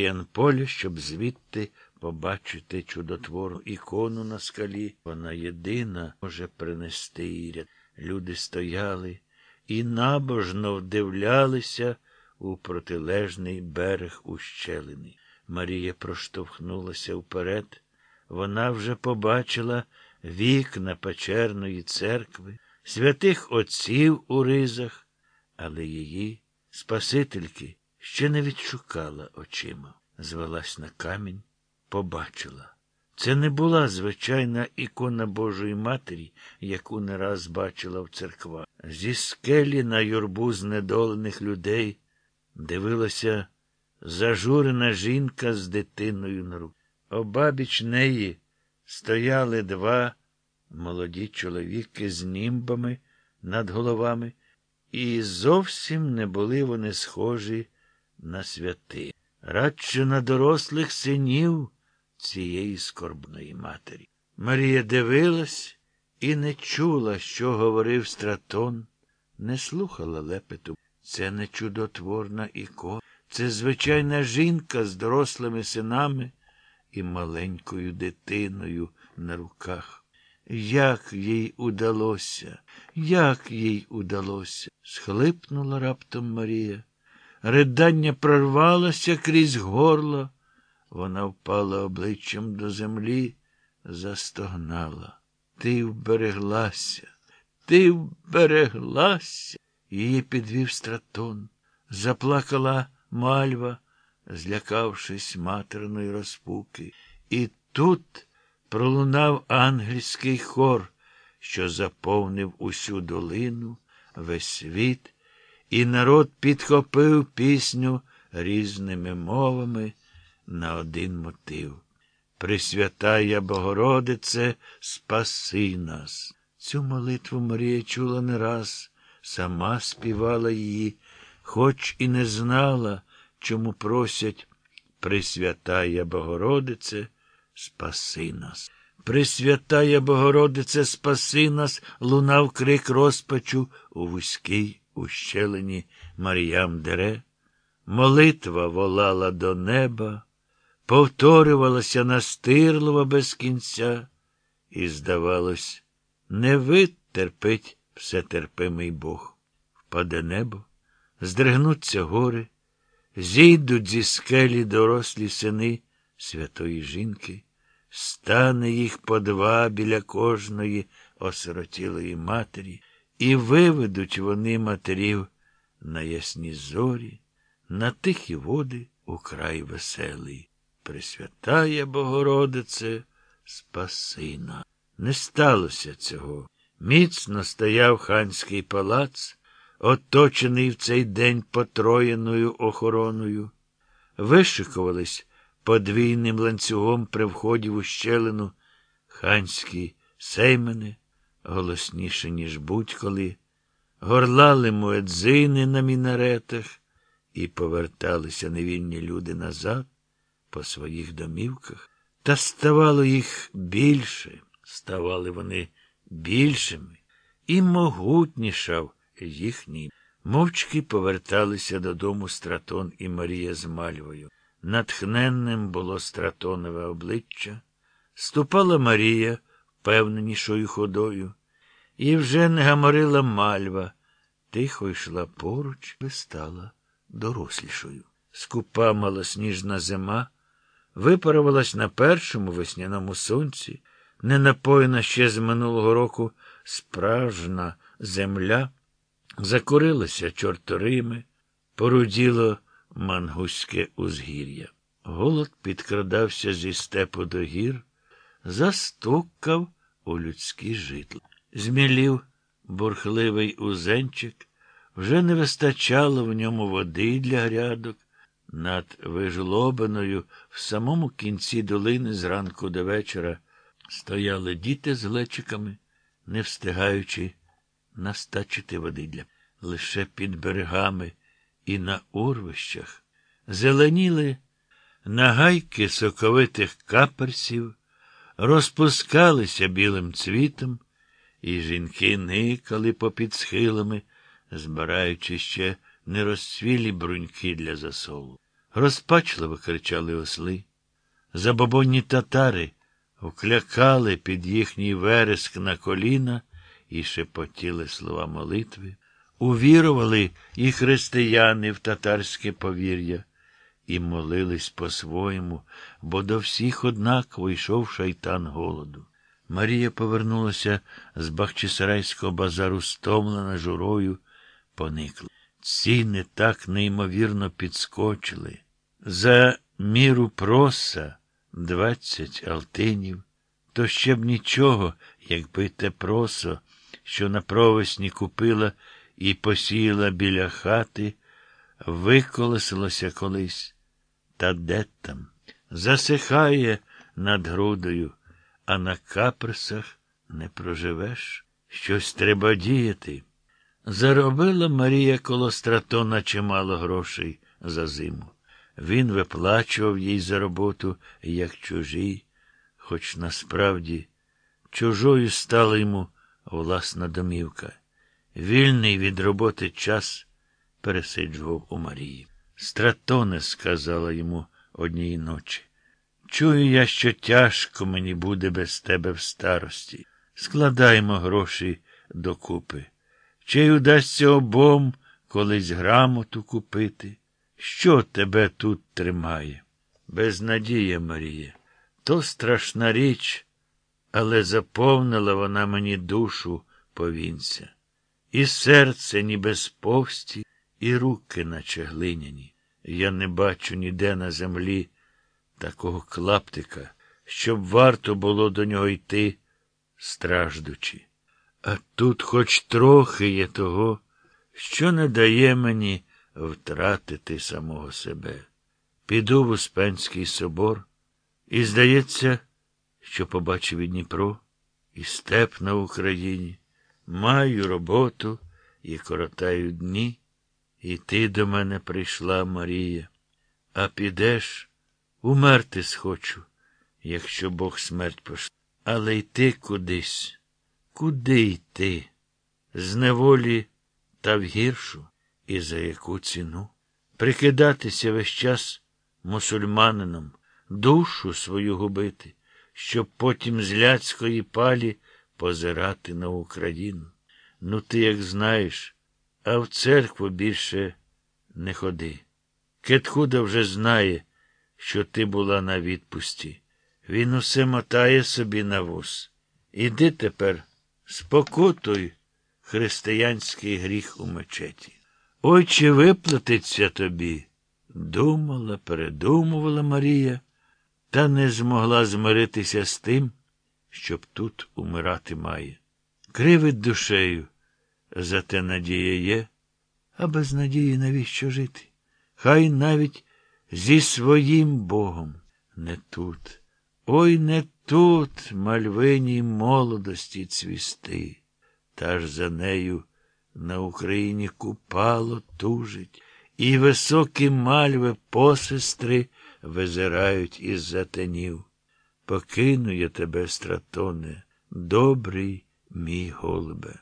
Янполя, щоб звідти побачити чудотворну ікону на скалі. Вона єдина може принести її ряд. Люди стояли і набожно вдивлялися у протилежний берег ущелини. Марія проштовхнулася вперед. Вона вже побачила вікна печерної церкви, святих отців у ризах, але її, Спасительки, ще не відшукала очима. Звелась на камінь, побачила. Це не була звичайна ікона Божої Матері, яку не раз бачила в церквах. Зі скелі на юрбу знедолених людей дивилася зажурена жінка з дитиною на руку. Обабіч неї стояли два молоді чоловіки з німбами над головами, і зовсім не були вони схожі на святи, радше на дорослих синів цієї скорбної матері. Марія дивилась і не чула, що говорив стратон, не слухала лепету. Це не чудотворна ікона, це звичайна жінка з дорослими синами і маленькою дитиною на руках. Як їй удалося, як їй удалося? схлипнула раптом Марія. Ридання прорвалося крізь горло. Вона впала обличчям до землі, застогнала. Ти вбереглася, ти вбереглася. Її підвів стратон. Заплакала мальва, злякавшись матерної розпуки. І тут пролунав ангельський хор, що заповнив усю долину, весь світ, і народ підхопив пісню різними мовами на один мотив. Пресвятая Богородице, спаси нас. Цю молитву Марія чула не раз, сама співала її, хоч і не знала, чому просять Пресвятая Богородице, спаси нас. Пресвятая Богородице, спаси нас, лунав крик розпачу у вузькій ущелині Маріям Дере. Молитва волала до неба, повторювалася настирливо без кінця, і, здавалось, не витерпить всетерпимий Бог. Впаде небо, здригнуться гори, зійдуть зі скелі дорослі сини святої жінки, стане їх по два біля кожної осиротілої матері, і виведуть вони матерів на ясні зорі, на тихі води у край веселий. Пресвятая Богородице, спасина. Не сталося цього. Міцно стояв ханський палац, оточений в цей день потроєною охороною. Вишикувались подвійним ланцюгом при вході в ущелину ханські сеймени, голосніше, ніж будь-коли, горлали муедзини на мінаретах, і поверталися невільні люди назад по своїх домівках, та ставало їх більше, ставали вони більшими, і могутнішав їхній. Мовчки поверталися додому Стратон і Марія з Мальвою. Натхненним було стратонове обличчя. Ступала Марія впевненішою ходою, і вже не гаморила мальва, тихо йшла поруч і стала дорослішою. Скупа малосніжна зима випарувалась на першому весняному сонці, не напоєна ще з минулого року справжна земля, закурилася чорторими, поруділо мангуське узгір'я. Голод підкрадався зі степу до гір, застукав у людські житла. Змілів бурхливий узенчик, вже не вистачало в ньому води для грядок. Над вижлобиною в самому кінці долини зранку до вечора стояли діти з глечиками, не встигаючи настачити води для лише під берегами і на урвищах зеленіли нагайки соковитих каперсів, розпускалися білим цвітом, і жінки никали попід схилами, збираючи ще нерозцвілі бруньки для засолу. Розпачливо кричали осли. Забобонні татари вклякали під їхній вереск на коліна і шепотіли слова молитви. Увірували і християни в татарське повір'я, і молились по-своєму, бо до всіх однаково йшов шайтан голоду. Марія повернулася з Бахчисарайського базару, стомлена журою, поникла. Ціни так неймовірно підскочили. За міру проса двадцять алтинів, то ще б нічого, якби те просо, що на провесні купила і посіяла біля хати, виколесилося колись. Та де там? Засихає над грудою, а на каперсах не проживеш. Щось треба діяти. Заробила Марія коло стратона чимало грошей за зиму. Він виплачував їй за роботу, як чужий, хоч насправді чужою стала йому власна домівка. Вільний від роботи час пересиджував у Марії. Стратоне, сказала йому однієї ночі. Чую я, що тяжко мені буде без тебе в старості. Складаймо гроші докупи. Чи удасться обом колись грамоту купити? Що тебе тут тримає? Безнадія, Марія. То страшна річ, але заповнила вона мені душу повінця. І серце ніби сповсті, і руки, наче глиняні. Я не бачу ніде на землі такого клаптика, щоб варто було до нього йти, страждучи. А тут хоч трохи є того, що не дає мені втратити самого себе. Піду в Успенський собор, і здається, що побачив і Дніпро, і степ на Україні. Маю роботу і коротаю дні, і ти до мене прийшла, Марія. А підеш, умерти схочу, якщо Бог смерть пошле. Але йти кудись. Куди йти? З неволі та в гіршу, і за яку ціну? Прикидатися весь час мусульманином, душу свою губити, щоб потім з ляцької палі позирати на Україну. Ну, ти як знаєш, а в церкву більше не ходи. Кетхуда вже знає, що ти була на відпусті. Він усе мотає собі на вус. Іди тепер, спокутуй християнський гріх у мечеті. Ой, чи виплатиться тобі? Думала, передумувала Марія, та не змогла змиритися з тим, щоб тут умирати має. Кривить душею, зате надія є, а без надії навіщо жити? Хай навіть зі своїм Богом не тут. Ой не тут мальвиній молодості цвісти, та ж за нею на Україні купало тужить, і високі мальви посестри визирають із затенів. Покину я тебе, стратоне, добрий мій голубе.